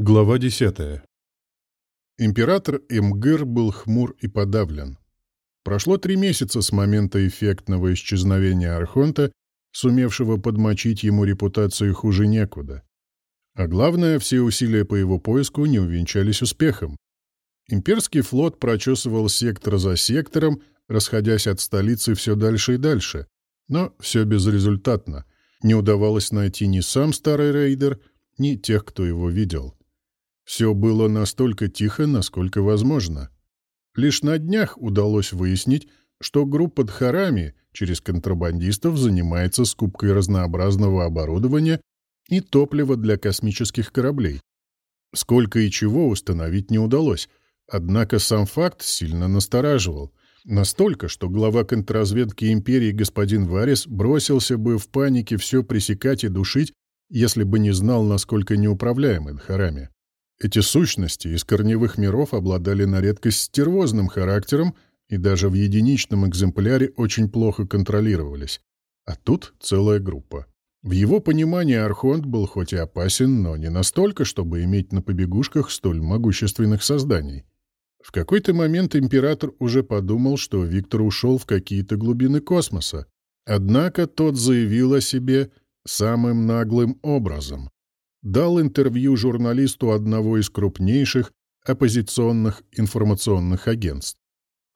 Глава 10. Император Эмгыр был хмур и подавлен. Прошло три месяца с момента эффектного исчезновения Архонта, сумевшего подмочить ему репутацию хуже некуда. А главное, все усилия по его поиску не увенчались успехом. Имперский флот прочесывал сектор за сектором, расходясь от столицы все дальше и дальше. Но все безрезультатно. Не удавалось найти ни сам старый рейдер, ни тех, кто его видел. Все было настолько тихо, насколько возможно. Лишь на днях удалось выяснить, что группа Дхарами через контрабандистов занимается скупкой разнообразного оборудования и топлива для космических кораблей. Сколько и чего установить не удалось, однако сам факт сильно настораживал. Настолько, что глава контрразведки империи господин Варис бросился бы в панике все пресекать и душить, если бы не знал, насколько неуправляемы Дхарами. Эти сущности из корневых миров обладали на редкость стервозным характером и даже в единичном экземпляре очень плохо контролировались. А тут целая группа. В его понимании Архонт был хоть и опасен, но не настолько, чтобы иметь на побегушках столь могущественных созданий. В какой-то момент император уже подумал, что Виктор ушел в какие-то глубины космоса. Однако тот заявил о себе самым наглым образом дал интервью журналисту одного из крупнейших оппозиционных информационных агентств.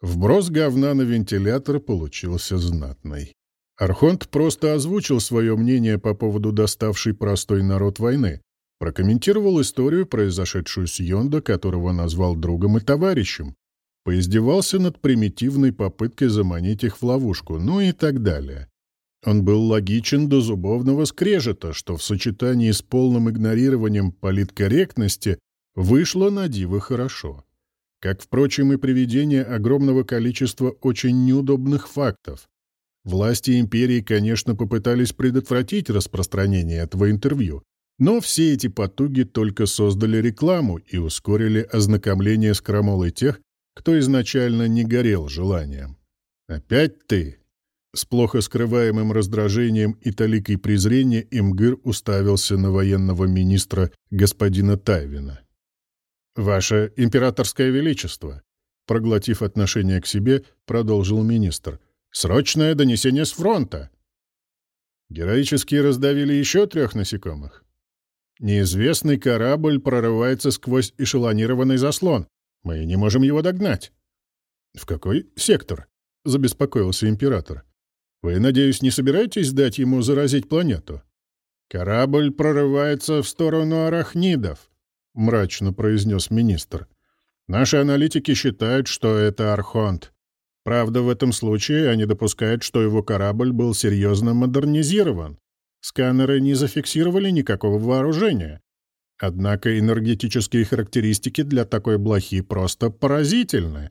Вброс говна на вентилятор получился знатный. Архонт просто озвучил свое мнение по поводу доставшей простой народ войны, прокомментировал историю, произошедшую с Йондо, которого назвал другом и товарищем, поиздевался над примитивной попыткой заманить их в ловушку, ну и так далее. Он был логичен до зубовного скрежета, что в сочетании с полным игнорированием политкорректности вышло на диво хорошо. Как, впрочем, и приведение огромного количества очень неудобных фактов. Власти империи, конечно, попытались предотвратить распространение этого интервью, но все эти потуги только создали рекламу и ускорили ознакомление с крамолой тех, кто изначально не горел желанием. «Опять ты!» С плохо скрываемым раздражением и толикой презрения Имгыр уставился на военного министра господина Тайвина. «Ваше императорское величество», проглотив отношение к себе, продолжил министр, «срочное донесение с фронта». Героически раздавили еще трех насекомых. Неизвестный корабль прорывается сквозь эшелонированный заслон. Мы не можем его догнать. «В какой сектор?» — забеспокоился император. Вы, надеюсь, не собираетесь дать ему заразить планету? Корабль прорывается в сторону арахнидов, мрачно произнес министр. Наши аналитики считают, что это Архонт. Правда, в этом случае они допускают, что его корабль был серьезно модернизирован. Сканеры не зафиксировали никакого вооружения. Однако энергетические характеристики для такой блохи просто поразительны.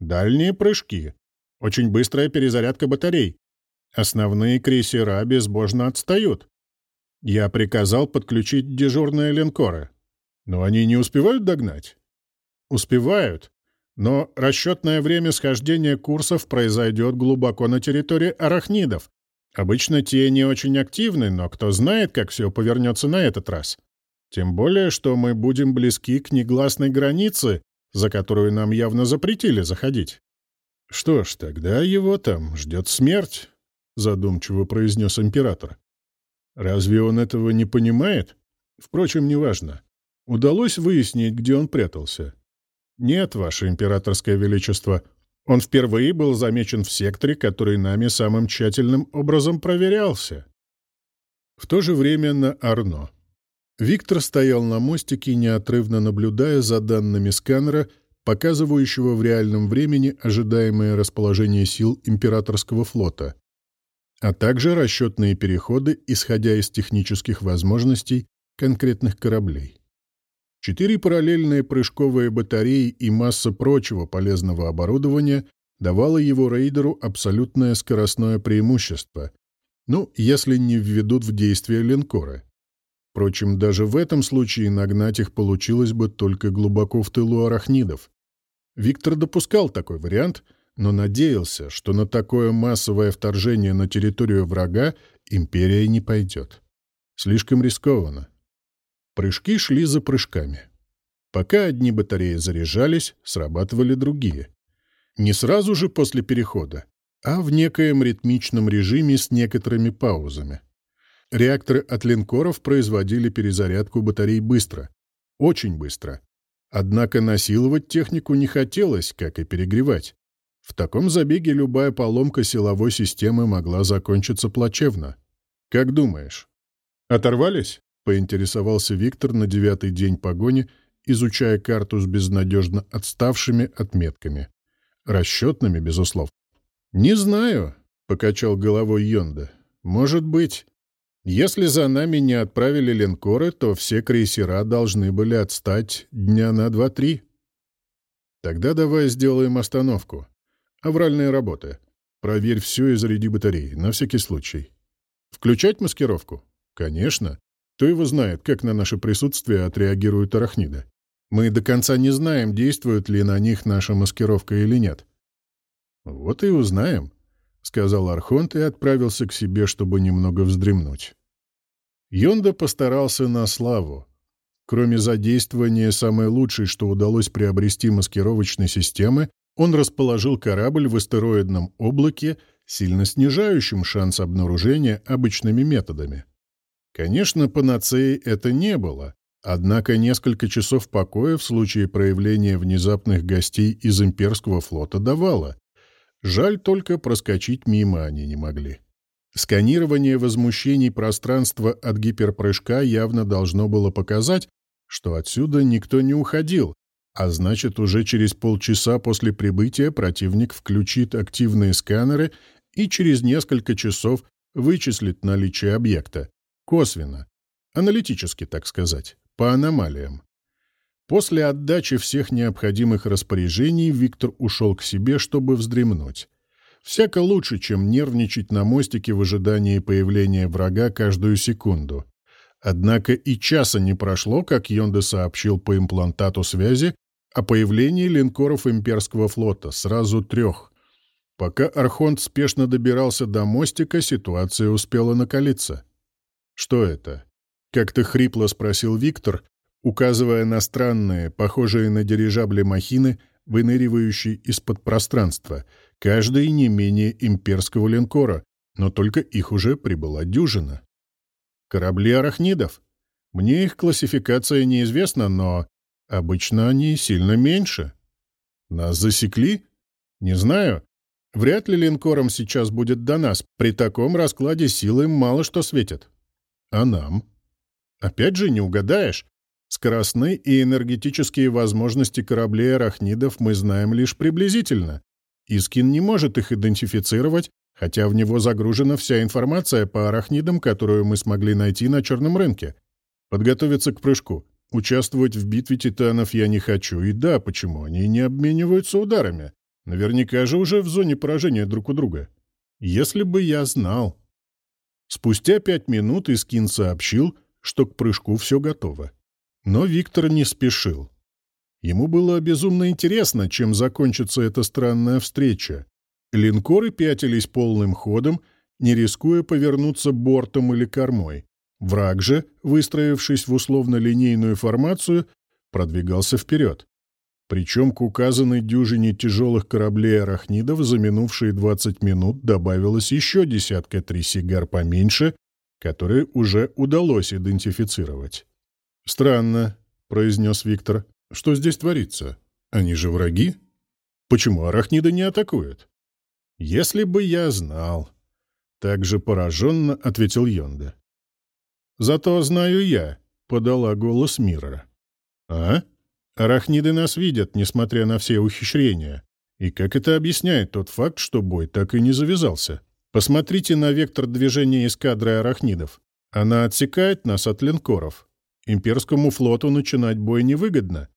Дальние прыжки, очень быстрая перезарядка батарей, Основные крейсера безбожно отстают. Я приказал подключить дежурные линкоры. Но они не успевают догнать? Успевают. Но расчетное время схождения курсов произойдет глубоко на территории арахнидов. Обычно те не очень активны, но кто знает, как все повернется на этот раз. Тем более, что мы будем близки к негласной границе, за которую нам явно запретили заходить. Что ж, тогда его там ждет смерть задумчиво произнес император. Разве он этого не понимает? Впрочем, неважно. Удалось выяснить, где он прятался. Нет, ваше императорское величество. Он впервые был замечен в секторе, который нами самым тщательным образом проверялся. В то же время на Арно. Виктор стоял на мостике, неотрывно наблюдая за данными сканера, показывающего в реальном времени ожидаемое расположение сил императорского флота а также расчетные переходы, исходя из технических возможностей конкретных кораблей. Четыре параллельные прыжковые батареи и масса прочего полезного оборудования давало его рейдеру абсолютное скоростное преимущество, ну, если не введут в действие линкоры. Впрочем, даже в этом случае нагнать их получилось бы только глубоко в тылу арахнидов. Виктор допускал такой вариант — но надеялся, что на такое массовое вторжение на территорию врага империя не пойдет. Слишком рискованно. Прыжки шли за прыжками. Пока одни батареи заряжались, срабатывали другие. Не сразу же после перехода, а в некоем ритмичном режиме с некоторыми паузами. Реакторы от линкоров производили перезарядку батарей быстро. Очень быстро. Однако насиловать технику не хотелось, как и перегревать. В таком забеге любая поломка силовой системы могла закончиться плачевно. Как думаешь? Оторвались? Поинтересовался Виктор на девятый день погони, изучая карту с безнадежно отставшими отметками. Расчетными, безусловно. «Не знаю», — покачал головой Йонда. «Может быть. Если за нами не отправили линкоры, то все крейсера должны были отстать дня на два-три. Тогда давай сделаем остановку. Авральные работы. Проверь все и заряди батареи, на всякий случай. Включать маскировку? Конечно. Кто его знает, как на наше присутствие отреагируют арахниды. Мы до конца не знаем, действует ли на них наша маскировка или нет. Вот и узнаем, — сказал Архонт и отправился к себе, чтобы немного вздремнуть. Йонда постарался на славу. Кроме задействования самой лучшей, что удалось приобрести маскировочной системы, он расположил корабль в астероидном облаке, сильно снижающим шанс обнаружения обычными методами. Конечно, панацеи это не было, однако несколько часов покоя в случае проявления внезапных гостей из имперского флота давало. Жаль только проскочить мимо они не могли. Сканирование возмущений пространства от гиперпрыжка явно должно было показать, что отсюда никто не уходил, а значит, уже через полчаса после прибытия противник включит активные сканеры и через несколько часов вычислит наличие объекта. Косвенно. Аналитически, так сказать. По аномалиям. После отдачи всех необходимых распоряжений Виктор ушел к себе, чтобы вздремнуть. Всяко лучше, чем нервничать на мостике в ожидании появления врага каждую секунду. Однако и часа не прошло, как Йонда сообщил по имплантату связи о появлении линкоров имперского флота, сразу трех. Пока Архонт спешно добирался до мостика, ситуация успела накалиться. «Что это?» — как-то хрипло спросил Виктор, указывая на странные, похожие на дирижабли махины, выныривающие из-под пространства — каждый не менее имперского линкора, но только их уже прибыла дюжина. Корабли арахнидов. Мне их классификация неизвестна, но обычно они сильно меньше. Нас засекли? Не знаю. Вряд ли линкорам сейчас будет до нас. При таком раскладе силы мало что светит. А нам? Опять же, не угадаешь. Скоростные и энергетические возможности кораблей арахнидов мы знаем лишь приблизительно. Искин не может их идентифицировать, хотя в него загружена вся информация по арахнидам, которую мы смогли найти на черном рынке. Подготовиться к прыжку. Участвовать в битве титанов я не хочу. И да, почему? Они не обмениваются ударами. Наверняка же уже в зоне поражения друг у друга. Если бы я знал. Спустя пять минут Искин сообщил, что к прыжку все готово. Но Виктор не спешил. Ему было безумно интересно, чем закончится эта странная встреча. Линкоры пятились полным ходом, не рискуя повернуться бортом или кормой. Враг же, выстроившись в условно-линейную формацию, продвигался вперед. Причем к указанной дюжине тяжелых кораблей арахнидов за минувшие 20 минут добавилось еще десятка три сигар поменьше, которые уже удалось идентифицировать. «Странно», — произнес Виктор. Что здесь творится? Они же враги? Почему арахниды не атакуют? Если бы я знал. Так же пораженно ответил Йонда. Зато знаю я, подала голос Миррора. А? Арахниды нас видят, несмотря на все ухищрения. И как это объясняет тот факт, что бой так и не завязался? Посмотрите на вектор движения эскадры арахнидов. Она отсекает нас от линкоров. Имперскому флоту начинать бой невыгодно.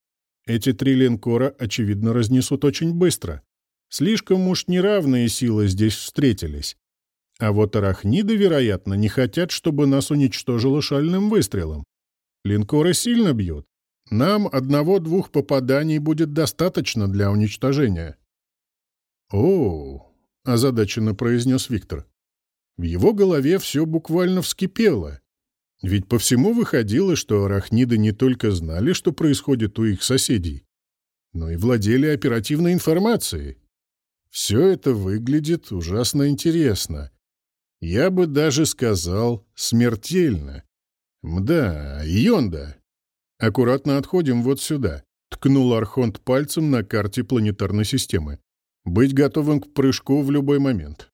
Эти три линкора, очевидно, разнесут очень быстро. Слишком уж неравные силы здесь встретились. А вот арахниды, вероятно, не хотят, чтобы нас уничтожило шальным выстрелом. Линкоры сильно бьют. Нам одного-двух попаданий будет достаточно для уничтожения. «О, — озадаченно произнес Виктор. В его голове все буквально вскипело. Ведь по всему выходило, что арахниды не только знали, что происходит у их соседей, но и владели оперативной информацией. Все это выглядит ужасно интересно. Я бы даже сказал смертельно. Мда, Йонда. Аккуратно отходим вот сюда. Ткнул Архонт пальцем на карте планетарной системы. Быть готовым к прыжку в любой момент.